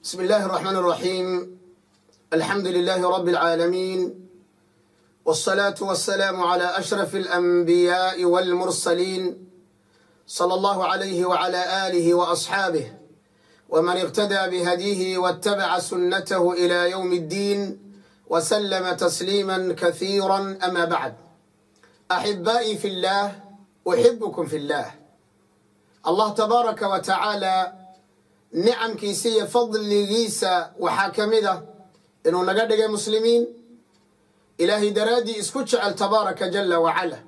بسم الله الرحمن الرحيم الحمد لله رب العالمين والصلاة والسلام على أشرف الأنبياء والمرسلين صلى الله عليه وعلى آله وأصحابه ومن اقتدى بهديه واتبع سنته إلى يوم الدين وسلم تسليما كثيرا أما بعد أحبائي في الله أحبكم في الله الله تبارك وتعالى nicamkiisa iyo fadligiisa waxaa ka mid ah inuu naga dhigay muslimiin ilaahay daraaddii isku jecel tabaaraka jala wacala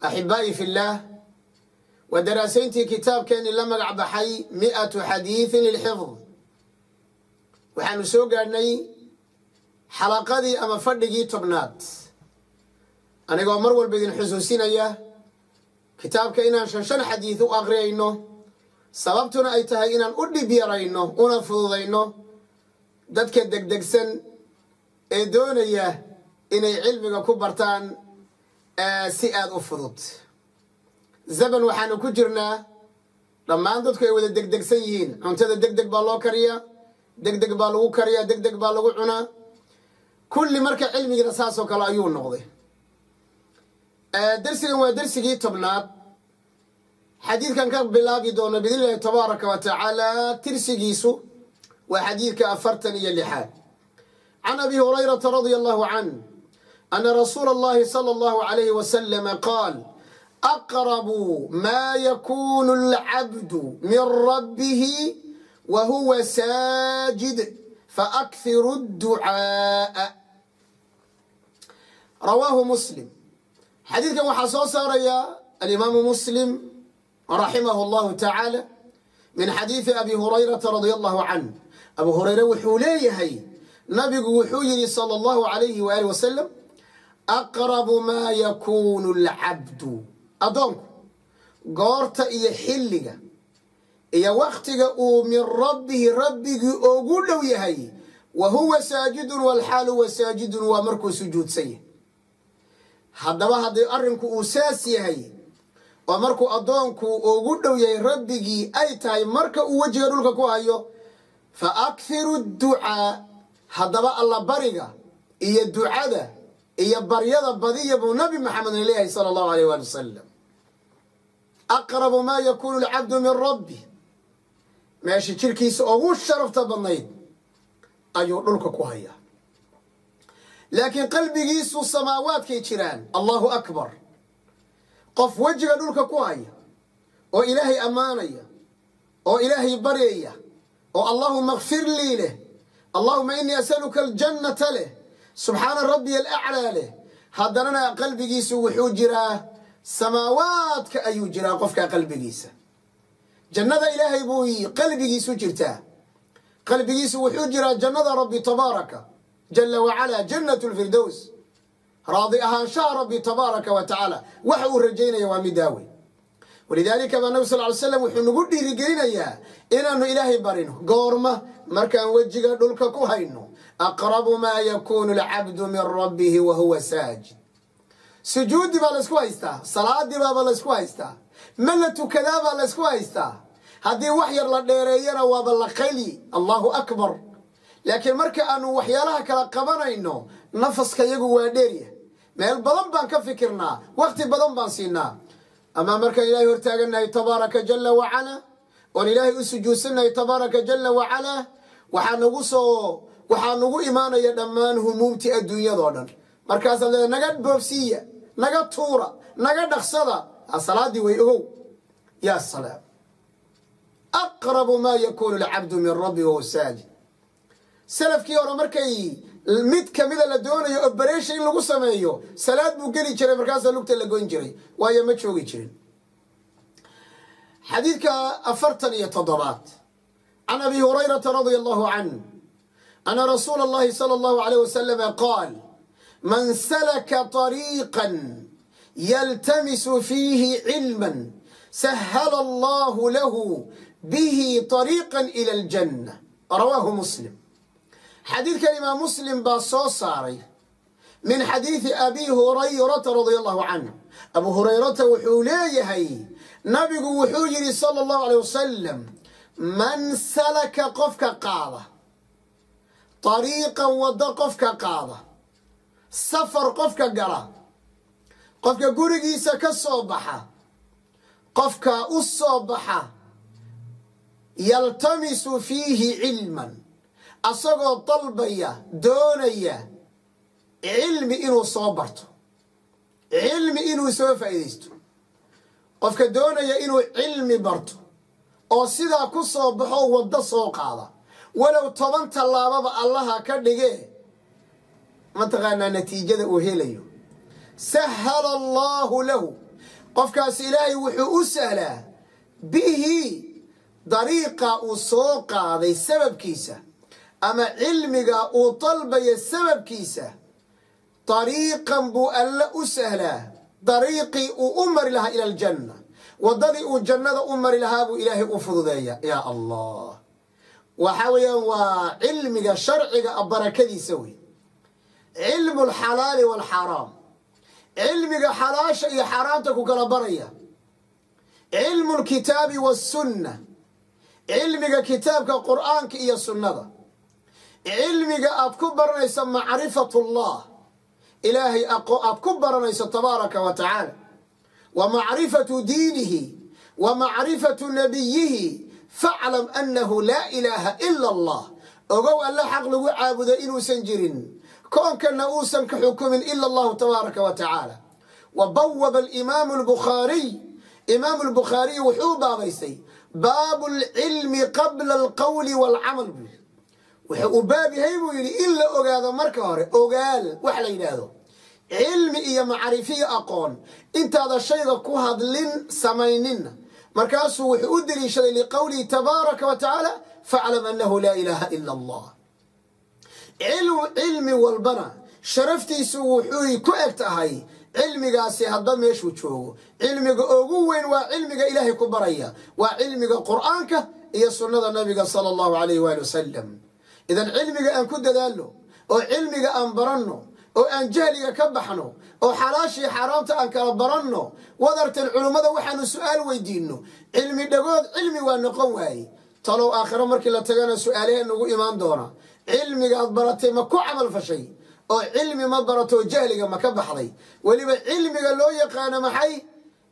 axibaa'i fillaah waa daraasayntii kitaabkeennii la magac baxay mi'atu xadiidin lilxifd. Waxaanu soo gaadhnay xalaqadii ama fadhigii tobnaad. Anigoo mar walba idin xusuusinaya kitaabka inaan shan shan xadiid u aqriyayno sababtuna ay tahay inaan u dhib yarayno una fududayno. Dadka degdegsan ee doonaya inay cilmiga ku bartaan si aada u fudud. Zaman waxaanu ku jirnaa dhammaan dadku ay wada degdegsan yihiin. Cuntada deg deg baa loo kariyaa deg deg baa lagu kariyaa deg deg baa lagu cunaa. Kulli marka cilmigiina saasoo kale ayuu noqday. Darsigan waa darsigii tobnaad xadiidkan ka bilaabi doono biidn illahi tabaaraka wa tacaala tirsigiisu waa xadiidka afartan iyo lixaad. Can abi hurayrata radia allahu canh ana rasuula allahi sala allahu alayhi wasalama qaal aqrabu maa yakunu alcabdu min rabbihi wa huwa saajid faakhiru dducaaa rawaahu muslim. Xadiidkan waxaa soo saaraya alimaamu muslim raximah allahu tacaala min xadiidi abi hurayrata radia allahu canh abu hureyre wuxuu leeyahay nabigu wuxuu yidhi sala allahu alayhi waali wasalam aqrabu maa yakuunu alcabdu addoonku goorta iyo xilliga iyo wakhtiga uu min rabbihi rabbigii ugu dhow yahay wa huwa saajidun walxaalu huwa saajidun waa markuu sujuudsan yahay uu saas yahay oo markuu addoonku ugu dhow yahay rabbigii ay tahay marka uu wejiga dhulka ku hayo fa akhiru ducaa haddaba alla bariga iyo ducada iyo baryada badiya buu nabi maxamedna leeyahay sala allahu alayh waali wasalam aqrabu maa yakuunu alcabdu min rabbi. Meesha jirkiisa ugu sharafta badnayd ayuu dhulka ku hayaa. Laakiin qalbigiisu samaawaadkay jiraan. Allahu akbar qof wejiga dhulka ku haya oo ilaahay ammaanaya oo ilaahay baryaya oo allahuma kfir lii leh allahuma inii asaluka aljannata leh subxaana rabbiya alaclaa leh. Haddanana qalbigiisu wuxuu jiraa samaawaadka ayuu jiraa qofka qalbigiisa. Jannada ilaahay buu qalbigiisu jirtaa. Qalbigiisu wuxuu jiraa jannada rabbi tabaaraka jala wacalaa jannat lfirdows raadi ahaanshaha rabbi tabaaraka wa tacaala waxa uu rajaynaya waa mid daawey walidaalika baa nabi sal ly slam wuxuu nagu dhiirigelinayaa inaanu ilaahay barino goorma markaan wejiga dhulka ku hayno aqrabu maa yakuunu alcabdu min rabbihi wa huwa saajid. Sujuudi baa laysku haystaa salaadii baaba laysku haystaa ma tukadaa baa laysku haystaa. Haddii wax yar la dheereeyana waaba la qayli allahu akbar. Laakiin marka aanu waxyaalaha kala qabanayno nafaska yagu waa dheerya meel badan baan ka fikirnaa wakti badan baan siinaa. Amaa markaan ilaahay hortaagannahay tabaaraka jala wacalaa oon ilaahay u sujuudsannahay tabaaraka jala wacalaa waxaa nagu soo waxaa nagu imaanaya dhammaan humuumtii adduunyadao dhan. Markaasaad leeda naga boobsiiya naga tuura naga dhaqsada salaadii way ogow. Yaa salaam. Aqrabu maa yakuunu alcabdu min rabbi wahuwa saajid. Salafkii hore markay mid kamida la doonayo oberation in lagu sameeyo salaad buu geli jiray markaasaa lugta la goyn jiray. Waayo ma joogi jirin. Xadiidka afartan iyo toddobaad. Can abi hurayrata radia allahu canh ana rasuula allahi sala allahu alayh wasalama qaal man salaka طariiqan yaltamisu fiihi cilman sahala allahu lahu bihi طariiqa ila aljanna. Rawaahu muslim xadiidkan imaam muslim baa soo saaray min xadiidi abi hurayrata radia allahu canh abu hurayrata wuxuu leeyahay nabigu wuxuu yidhi sala allahu alay wasalam man salaka qofka qaada dariiqan waddo qofka qaada safar qofka gala qofka gurigiisa ka soo baxa qofka u soo baxa yaltamisu fiihi cilman asagoo dalbaya doonaya cilmi inuu soo barto cilmi inuu soo faa'iidaysto qofka doonaya inuu cilmi barto oo sidaa ku soo baxo waddo soo qaada. Walow toban tallaababa allaha ka dhige mataqaanaa natiijada uu helayo. Sahala allaahu lahu. Qofkaas ilaahay wuxuu u sahlaa bihi dariiqa uu soo qaaday sababkiisa ama cilmiga uu dalbaya sababkiisa dariiqan buu alle u sahlaa dariiqii uu u mari lahaa ila aljanna. Waddadii uu jannada u mari lahaa buu ilaahay u fududeeya yaa allah. Waxa weeyaan waa cilmiga sharciga a barakadiisa wey cilmu alxalaali waalxaaraam cilmiga xalaasha iyo xaaraamta ku kala baraya. Cilmu lkitaabi wasunna cilmiga kitaabka qur'aanka iyo sunnada cilmiga aad ku baranayso macrifatullah. Ilaahay aad ku baranayso tabaaraka wa tacaala. Wa macrifatu diinihi wa macrifatu nabiyihi. Faclam annahu laa ilaaha ila allah ogow alle xaq lagu caabudo inuusan jirin. Koonkana uusan ka xukumin ila allahu tabaaraka wa tacaala. Wa bawaba alimaamu albukhaariy imaamu albukhaariy wuxuu baabaystay baabu alcilmi qabla alqowli waalcamal yidhi wuxuu u baab buu yidhi in la ogaado marka hore ogaal wax la yidhaahdo. Cilmi iyo macrifiyo aqoon intaada shayga ku hadlin samayninna markaasuu wuxuu u deliishaday liqowlihi tabaaraka wa tacaala faclam annahu laa ilaaha ila allah. Cilmi walbana sharaftiisu wuxuy ku eg tahay cilmigaasi hadba meeshuu joogo. Cilmiga ugu weyn waa cilmiga ilaahay ku baraya waa cilmiga qur'aanka iyo sunnada nabiga sala allahu alayh waali wasalam idan cilmiga aan ku dadaalno oo cilmiga aan baranno oo aan jahliga ka baxno oo xalaashii xaaraamta aan kala baranno wadartan culummada waxaanu su'aal weydiinno. Cilmi dhagood cilmi waa noqon waaye talow aakhiro markii la tagana su'aalahee nagu imaan doona. Cilmigaad baratay ma ku camal fashay oo cilmi ma barato jahliga ma ka baxday. Weliba cilmiga loo yaqaano maxay?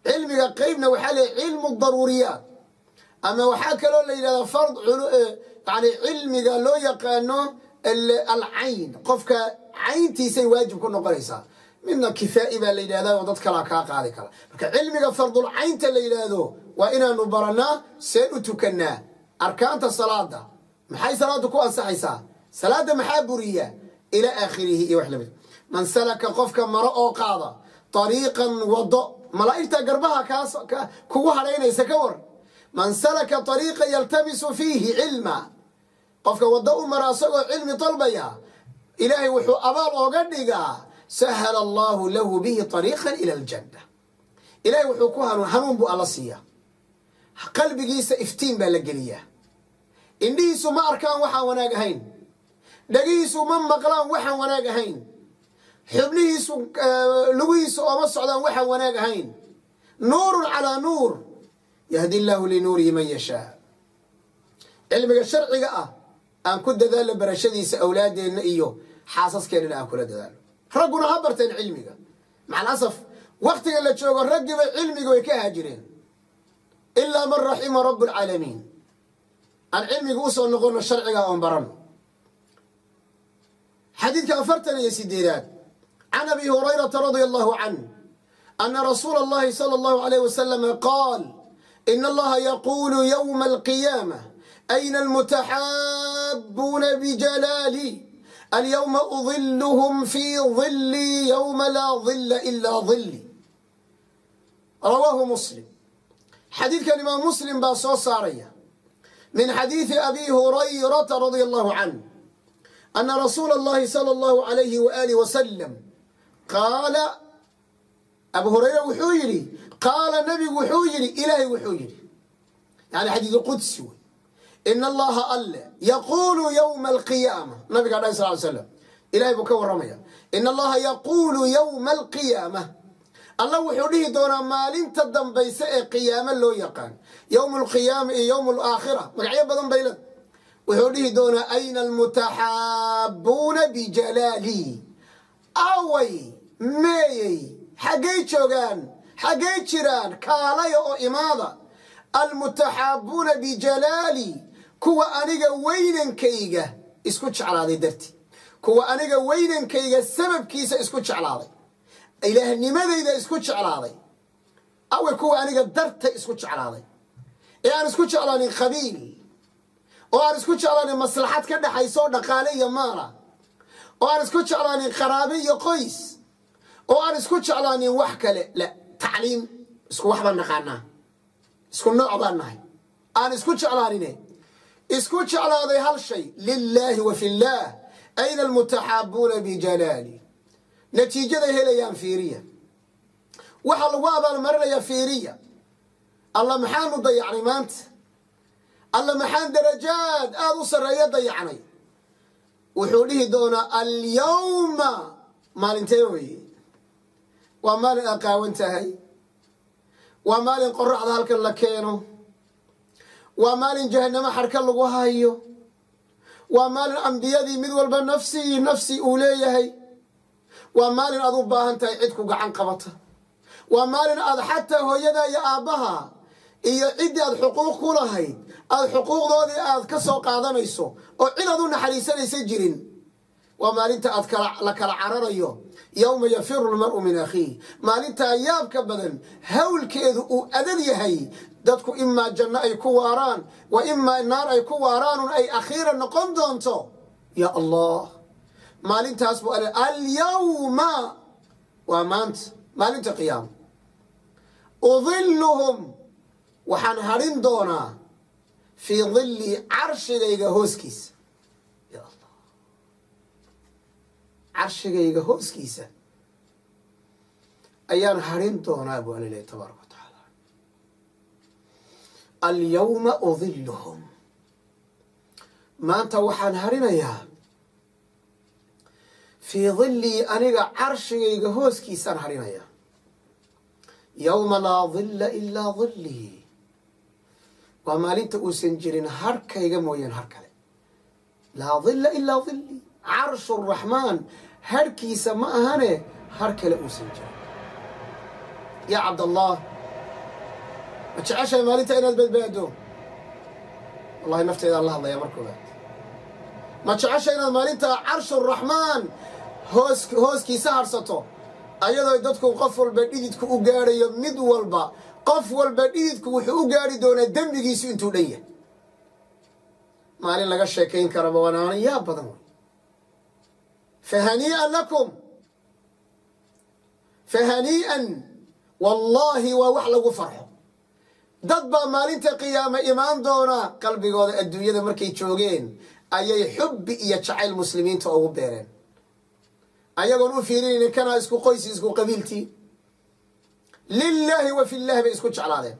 Cilmiga qeybna waxaa leeyahy cilmu daruuriyaat. Ama waxaa kaloo la yidhahdaa fard yani cilmiga loo yaqaano alcayn. Qofka cayntiisay waajib ku noqonaysaa midna kifaa'i baa la yidhahdaa oo dad kalaa kaa qaadi kara. Marka cilmiga fardulcaynta la yidhaahdo waa inaanu barannaa seen u tukannaa. Arkaanta salaada maxay salaada ku ansaxaysaa? Salaada maxaa buriya? Ilaa aakhirihi iyo wax la mid man salaka qofka maro oo qaada ariiqan wado. Malaa'igta garbaha kugu hadhaynaysa ka war man salaka ariiqa yaltamisu fiihi cilma. Qofka waddo u mara asagoo cilmi dalbaya ilaahay wuxuu abaal ooga dhigaa sahala allahu lahu bihi ariiqan ila aljanna ilahay wuxuu ku hanuun hanuun buu alla siiyaa qalbigiisa iftiin baa la geliyaa indhihiisu ma arkaan waxaan wanaag ahayn. Dhagihiisu ma maqlaan waxaan wanaag ahayn. Xubnihiisu lugihiisu ooma socdaan waxaan wanaag ahayn. Nuurun calaa nuur yahdi illaahu linuurihi man yashaa cilmiga sharciga ah aan ku dadaalno barashadiisa awlaadeenna iyo xaasaskeenana aan kula dadaalo. Ragguna ha barteen cilmiga. Macalasaf waktiga la joogo raggiba cilmiga way ka haajireen. Ilaa man raxima rabu alcaalamiin aan cilmiga u soo noqono sharciga oon barano xadiidka afartan iyo sideedaad. Can abi hurayrata radia allahu canh ana rasuula allahi sala allahu alayh wasalama qaal in allaha yaquulu yowma alqiyaama ayna almutaxaabuuna bijalaali alyowma udiluhum fii dilii yowma laa dila ilaa dili rawaahu muslim xadiidkan imaam muslim baa soo saaraya min xadiidi abi hurayrata radia allahu canh ana rasuula allahi sala allahu alayhi waaalih wasalam qaala abu hurayre wuxuu yidhi qaala nabigu wuxuu yidhi ilaahay wuxuu yidhi yani xadiidu qudsi wey in allaha alle yaquulu yowma alqiyaama. Nabigaa dhahay sal slam ilahay buu ka warramaya in allaha yaquulu yowma alqiyaama. Allah wuxuu dhihi doonaa maalinta dambayse ee qiyaamo loo yaqaan yowmu alqiyaama iyo yowmu alaakhira. Magacyo badan bay leed wuxuu dhihi doonaa ayna almutaxaabuuna bijalaali away meeyey xaggay joogaan xaggay jiraan kaalaya oo imaada almutaxaabuuna bijalaali kuwa aniga weynankayga isku jeclaaday darti kuwa aniga weynankayga sababkiisa isku jeclaaday. Ilaahnimadayda isku jeclaaday. Away kuwa aniga darta isku jeclaaday. Ee aan isku jeclaanin qabiil oo aan isku jeclaanin maslaxad ka dhexaysa oo dhaqaale iyo maala oo aan isku jeclaanin qaraabe iyo qoys oo aan isku jeclaanin wax kale la tacliim isku wax baan naqaanaa isku nooc baan nahay aan isku jeclaanine isku jeclaaday hal shay lilaahi wa fillaah ayna almutaxaabuuna bijalaali natiijaday helayaan fiiriya waxaa lagu abaalmarinayaa fiiriya alla maxaanu dayacnay maanta alla maxaan darajaad aada u sarreeya dayacnay wuxuu dhihi doonaa alyawma maalintee weye waa maalin aad qaawan tahay. Waa maalin qoraxda halkan la keeno. Waa maalin jahanamo xarka lagu hayo. Waa maalin ambiyadii mid walba nafsii nafsi uu leeyahay. Waa maalin aad u baahan tahay cid ku gacan qabata. Waa maalin aad xataa hooyada iyo aabbaha iyo ciddii aad xuquuq ku lahayd aad xuquuqdoodii aad ka soo qaadanayso oo cid aad u naxariisanaysa jirin waa maalinta aad la kala cararayo. Yowma yafiru lmar'u min akhiih. Maalintaa yaabka badan hawlkeedu uu adag yahay. Dadku imaa janno ay ku waaraan wa imaa naar ay ku waaraanun ay akhiira noqon doonto. Ya allah. Maalintaas buu alyawma waa maanta maalinta qiyaama udiluhum waxaan hadhin doonaa fii dilli carshigayga hooskiisa ya allah carshigayga hooskiisa ayaan hadhin doonaa buu alilaahi tabaaraka wa tacaala. Alyawma udiluhum maanta waxaan hadhinayaa fii dillii aniga carshigayga hooskiisaan hadhinayaa yowma laa dilla ilaa dillii waa maalinta uusan jirin harhkayga mooyaan har kale. Laa dilla ilaa dillii carshu raxmaan harhkiisa ma ahane har kale uusan jirin yaa cabdallah ma jeceshahay maalinta inaad badbaado wallahi nafteedaan la hadlayaa markoodaad ma jecesha inaad maalinta carshu raxmaan hoos hooskiisa harsato? Ayadoo dadku qof walba dhididku u gaadhayo mid walba qof walba dhididku wuxuu u gaadhi doonaa dembigiisu intuu dhan yahay. Maalin laga sheekayn karaba wanaana yaa badan. wey fahanii'an lakum fahanii'an wallaahi waa wax lagu farxo. Dad baa maalinta qiyaame imaan doona qalbigooda adduunyada markay joogeen. Ayay xubbi iyo jacayl muslimiinta ugu beereen. Ayagoon u fiirinaynin kanaa isku qoysi isku qabiiltii lilaahi wa fillahi bay isku jeclaadeen.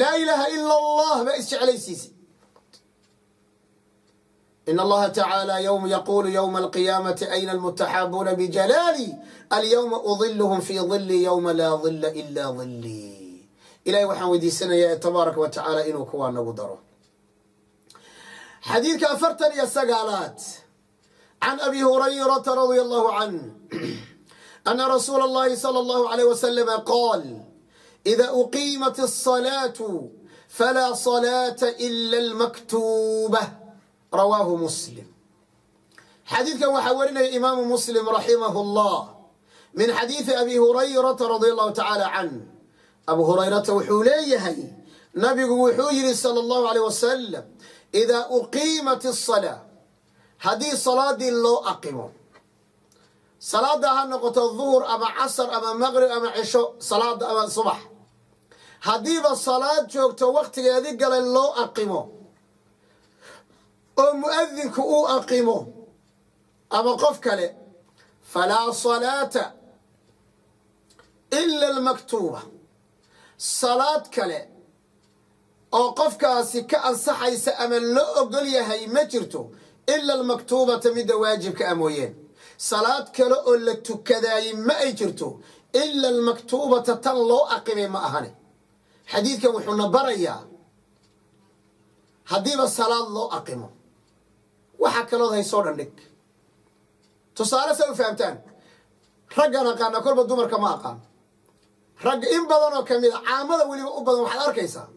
Laa ilaaha ila allah baa isjeclaysiisay in allaha tacaala ywm yaqulu ywma alqiyaamati ayna almutaxaabuuna bijalaali alyawma udiluhum fii dili ywma laa dila ila dilii ilahay waxaan weydiisanayaa tabaaraka wa tacaala inuu kuwaa nagu daro xadiidka afartan iyo sagaalaad can abi hurayrata radia allahu canh ana rasuula اllahi salى اllahu alayh wasalama qaal ida uqiimat الصalaatu falaa صalaata ila اlmaktuuba rawaahu muslim. Xadiidkan waxaa warinaya imaamu muslim raximahu llah min xadiidi abi hurayrata radia allahu tacaala canh abu hurayrata wuxuu leeyahay nabigu wuxuu yidhi sala allahu aleyh wasalam idaa uqiimat asalaa haddii salaadii loo aqimo. Salaada ha noqoto duhur ama casar ama maqrib ama cisho salaada ama subax. Haddiiba salaad joogto wakhtigeedi galay loo aqimo oo mu'adinku uu aqimo ama qof kale falaa salaata ila almaktuuba. Salaad kale oo qofkaasi ka ansaxaysa ama loo ogol yahay ma jirto ila almaktuubata midda waajibka a mooyeen. Salaad kale oo la tukadaayey ma ay jirto ila almaktuubata tan loo aqimay ma ahane. Xadiidkan wuxuuna barayaa haddiiba salaad loo aqimo waxa kalood haysoo dhan dhig tusaale sa u fahamtaan. Raggan aqaana kolba dumarka ma aqaan. Ragga in badan oo ka mid a caamada weliba u badan waxaad arkaysaa.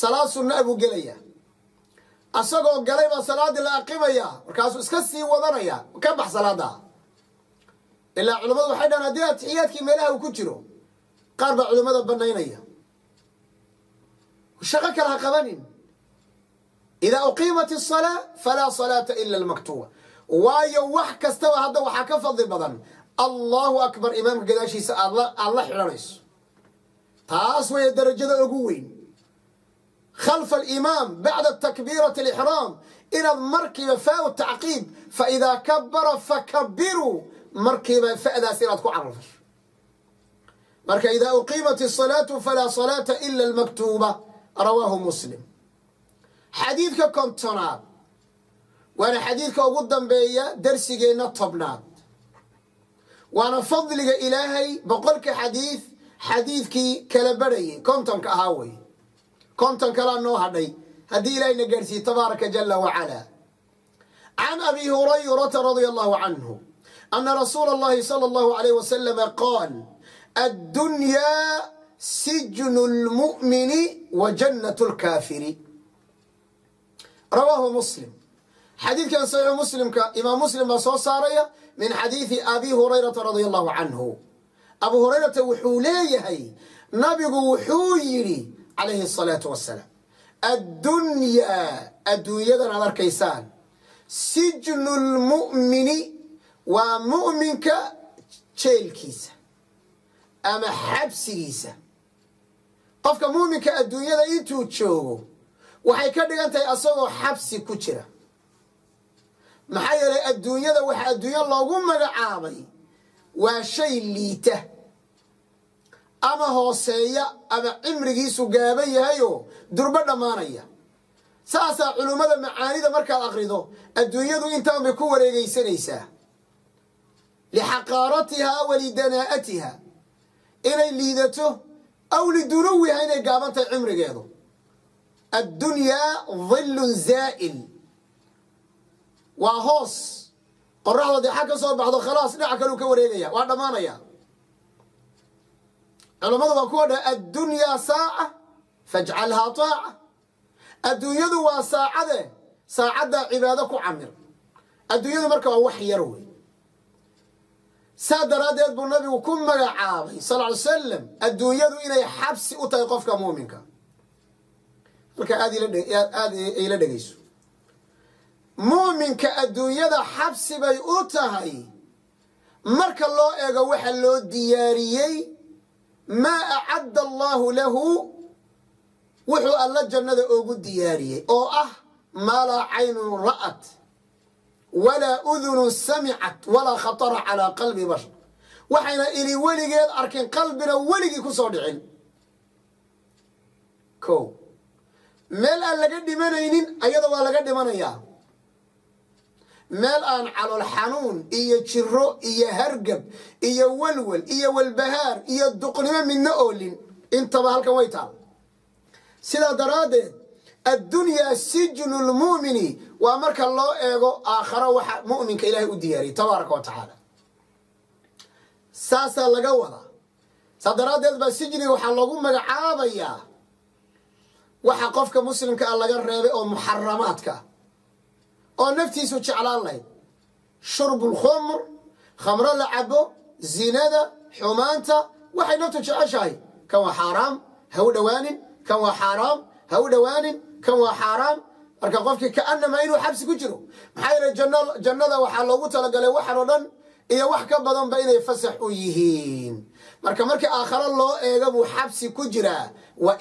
Salaad sunna buu gelayaa. Asagoo galay baa salaaddii la aqimayaa markaasuu iska sii wadanaya ka bax salaada ilaa culammadu waxay dhahan haddii atixiyaadkii meelaha uu ku jiro qaar baa culimmada banaynaya shaqo kale ha qabanin idaa uqiimat asalaa falaa salaata ila almaktuuba waayo wax kastaba hadda waxaa ka fadli badan allahu akbar imaamka gadaashiisa aad la xidhanayso taas weeye darajada ugu weyn khalfa alimaam bacda takbiirati alixraam inaad markiiba faau tacqiib fa idaa kabara fakabiruu markiiba fa'daas inaad ku cararfasho marka idaa uqiimat asalaatu falaa salaata ila almaktuuba rawaahu muslim xadiidka kontonaad. Waana xadiidka ugu dambeeya darsigeenna tobnaad. Waana fadliga ilaahay boqolka xadiid xadiidkii kala barhayay kontonka ahaa wey. Konton kalaa noo hadhay. Haddii ilaahayna gaadhsiiye tabaaraka jala wacala can abi hurayrata radia allahu canhu ana rasuula allahi sala allahu alayh wasalama qaal addunyaa sijnu lmu'mini wa jannat lkaafiri rawaahu muslim xadiidkan saxiixu muslimka imaam muslim baa soo saaraya min xadiidi abi hurayrata radia allahu canhu abu hurayrata wuxuu leeyahay nabigu wuxuu yidhi calayhi asalaatu wassalaam addunyaa adduunyadan aad arkaysaan sijnu lmu'mini waa mu'minka jeelkiisa ama xabsigiisa qofka muuminka adduunyada intuu joogo waxay ka dhigan tahay asagoo xabsi ku jira. Maxaa yeelay adduunyada waxa adduunya loogu magacaabay waa shay liita. Ama hooseeya ama cimrigiisu gaaban yahayoo durbo dhammaanaya. Saasaa culummada macaanida markaad aqrido adduunyadu intaan bay ku wareegaysanaysaa. Lixaqaaratihaa wa lidanaa'atiha inay liidato aw lidunuwiha inay gaaban tahay cimrigeedu addunyaa dhillun zaa'il waa hoos. Qoraxda dee xag ka soo baxdo khalaas dhinaca kaleu ka wareegaya. Waa dhammaanaya. Culammadu waa kuwa dha addunyaa saaca fajcalhaa taaca. Adduunyadu waa saacade saacaddaa cibaado ku camir. Adduunyadu marka waa wax yar wey. Saa daraaddeed buu nabigu ku magacaabay sal ly salam adduunyadu inay xabsi u tahay qofka muuminka marka aad ila dhegayso. Muuminka adduunyada xabsi bay u tahay. Marka loo eego waxa loo diyaariyey maa acadda allaahu lahu wuxuu alla jannada oogu diyaariyey oo ah maa laa caynun ra'at walaa udunun samicat walaa khatara calaa qalbi bashar. Waxayna ili weligeed arkin qalbina weligii ku soo dhicin. Ko meel aan laga dhimanaynin ayada waa laga dhimanayaa meel aan calool xanuun iyo jiro iyo hargab iyo walwal iyo walbahaar iyo duqnimo midna oolin. Intaba halkan way taal. Sidaa daraaddeed addunyaa sijnu lmu'mini waa marka loo eego aakharo waxa mu'minka ilaahay u diyaariyay tabaaraka wa tacaala. Saasaa laga wadaa. Saa daraaddeed baa sijniga waxaa loogu magacaabayaa waxa qofka muslimka ah laga reebay oo muxaramaadka oo naftiisu jeclaan lahayd shurbu lkhumr khamro la cabo zinada xumaanta waxay naftu jeceshahay. Kan waa xaaraam ha u dhowaanin kan waa xaaraam ha u dhowaanin kan waa xaaraam marka qofkii kaanamaa inuu xabsi ku jiro. Maxaa yeele jannada waxaa loogu talagalay waxan oo dhan iyo wax ka badanba inay fasax u yihiin. Marka markii aakharo loo eega buu xabsi ku jiraa. Wa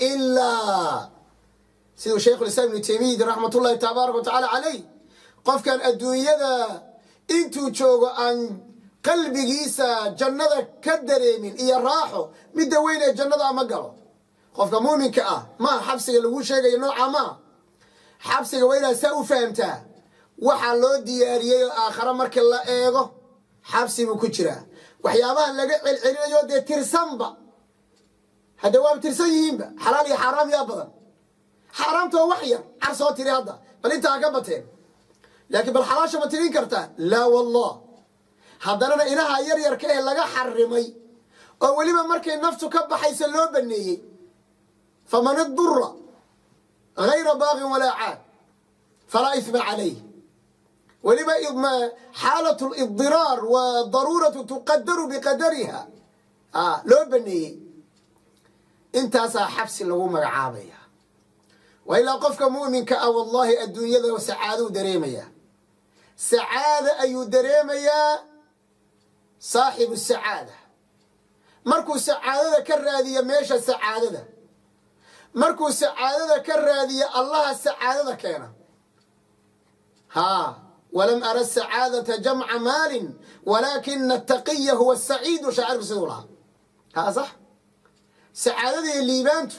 siduu shaykhulislaam ibnu taymiya raxmatullahi tabaaraka wa tacaala calayh qofkan adduunyada intuu joogo aan qalbigiisa jannada ka dareemin iyo raaxo midda weyn ee jannada ama galo. Qofka muuminka ah maaha xabsiga lagu sheegayo nooca maaha xabsiga waa saa u fahamtaa waxaa loo diyaariyey oo aakhare markii la eego xabsi buu ku jiraa. Waxyaabahan laga celcelinayo dee tirsanba. Hadda waaba tirsan yihiinba xalaal iyo xaaraam yaa badan xaaraamta waa wax yar. Car soo tiri hadda. Bal intaa ka bateen. Laakiin bal xalaasha ma tirin kartaa laa wallah. Haddanana inaha yar yarka ee laga xarimay oo weliba markay naftu ka baxaysa loo baneeyey. Faman idura gayra baaqin walaa caad falaa isma calayh. Weliba xaalat lidiraar wa daruuratu tuqadaru biqadariha. Loo baneeyey. Intaasaa xabsi lagu magacaabaya waa ilaa qofka mu'minka ah wallahi adduunyada sacaadou dareemayaa. Sacaada ayuu dareemayaa saaxibu sacaada markuu sacaadada ka raadiyo meesha sacaadada. Markuu sacaadada ka raadiyo allaha sacaadada keena. Haa walam ara sacaadata jamca maalin walaakina ataqiya huwa saciidu shaacirku siduu lahaa. Haa sax sacaadadiiyo liibaantu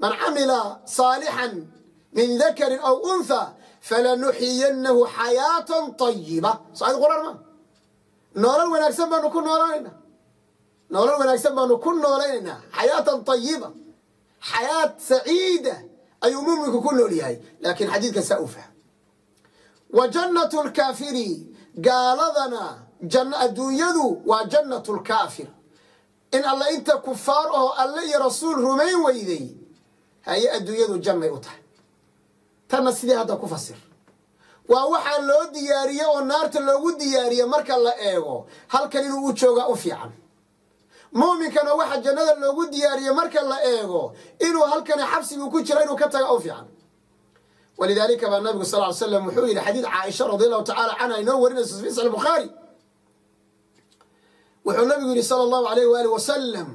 man camila saalixan min dakarin aw untha falanuxiyanahu xayaatan طayiba soayad quraan ma? Noolal wanaagsan baanu ku noolanaynaa. Noolal wanaagsan baanu ku noolaynaynaa xayaatan طayiba xayaat saciida ayuu muminku ku nool yahay laakiin xadiidka saa u fahm wa jannat lkaafiri gaaladana adduunyadu waa jannat lkaafir in alla inta kufaar oo alle iyo rasuul rumayn weyday haye adduunyadu jannay u tahay. Tanna sidii hadda ku fasir. Waa waxaa loo diyaariye oo naarta loogu diyaariye marka la eego halkan inuu u joogaa u fiican. Muuminkana waxa jannada loogu diyaariye marka la eego inuu halkani xabsigu ku jiro inuu ka taga u fiican. Walidaalika baa nabigu sal ly slam wuxuu yidhi xadiid caaisha radi allahu tacala canha inoo warinayso fi saxi bukhaari wuxuu nabigu yidhi sala allahu alayh waali wasalam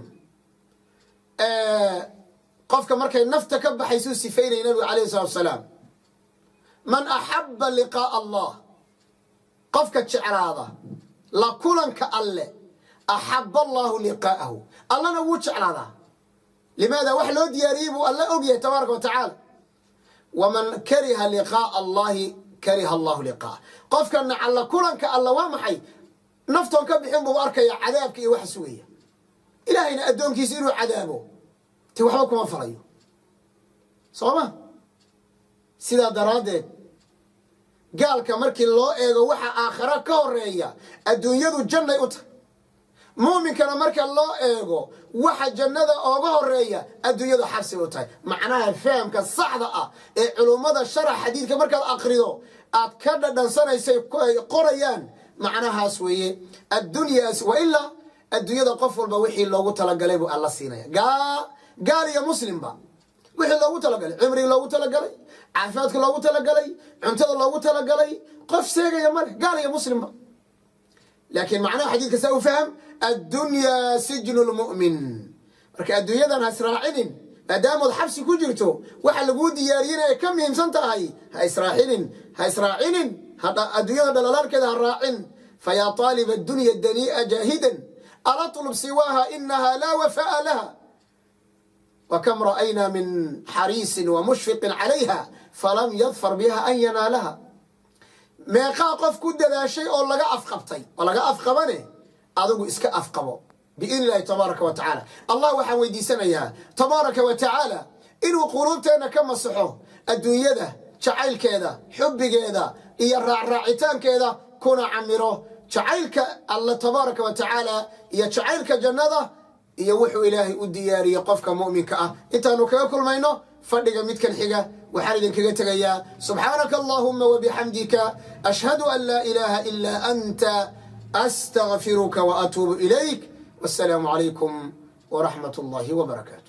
qofka markay nafta ka baxaysuu sifaynaya nabigu alayhi salatu wasalaam. Man axaba liqaa'a allah qofka jeclaada la kulanka alle axaba allahu liqaa'ahu allana wuu jeclaadaa limaada wax loo diyaariyey buu alle og yahay tabaaraka wa tacaala. Waman kariha liqaa'a allahi kariha allahu liqaa'ah qofka naca la kulanka alla waa maxay? Naftoon ka bixin buu arkaya cadaabka iyo waxa sugaya ilaahayna addoonkiisa inuu cadaabo te waxba kuma falayo. Soo ma sidaa daraaddeed gaalka markii loo eego waxa aakhara ka horreeya adduunyadu jannay u tahay. Muuminkana marka loo eego waxa jannada ooga horreeya adduunyadu xabsi u tahay. Macnaha fahamka saxda ah ee culummada sharax xadiidka markaad aqrido aad ka dhadhansanaysay qorayaan macnahaas weeye addunyaas wa ilaa adduunyada qof walba wixii loogu talagalay buu alla siinaya gaal iyo muslimba. Wixii loogu talagalay cimrigii loogu talagalay caafimaadka loogu talagalay cuntada loogu talagalay qof seegaya male gaal iyo muslimba. Laakiin macnaha xadiidka saa u faham addunyaa sijnu lmu'min marka adduunyadan ha israacinin maadaamood xabsi ku jirto waxa laguu diyaariyena ay ka muhiimsan tahay ha israacinin ha israacinin adduunyada dhalalaarkeeda ha raacin. Fayaa طaaliba adunya danii'a jaahidan alatlub siwaaha inaha laa wafa'a laha وكم رأينا من xariiصi ومشفق عalayha falam ydfr bha an yanaalaha meeqaa qof ku dadaashay oo laga afqabtay oo laga afqabane adigu iska afqabo biidn illahi tabaaraka wa tacaala allah waxaan weydiisanayaa tabaaraka wa tacaala inuu quluubteenna ka masaxo adduunyada jacaylkeeda xubbigeeda iyo raacraacitaankeeda kuna camiro jacaylka alla tabaaraka wa tacaala iyo jacaylka jannada iyo wuxuu ilaahay u diyaariyey qofka mu'minka ah. Intaanu kaga kulmayno fadhiga midkan xiga waxaan idinkaga tegayaa. Subxaanaka allahuma wabixamdika ashhadu an laa ilaaha ilaa anta astagfiruka waatuubu ilayk. Wassalaamu calaykum waraxmat allahi wbarakaatu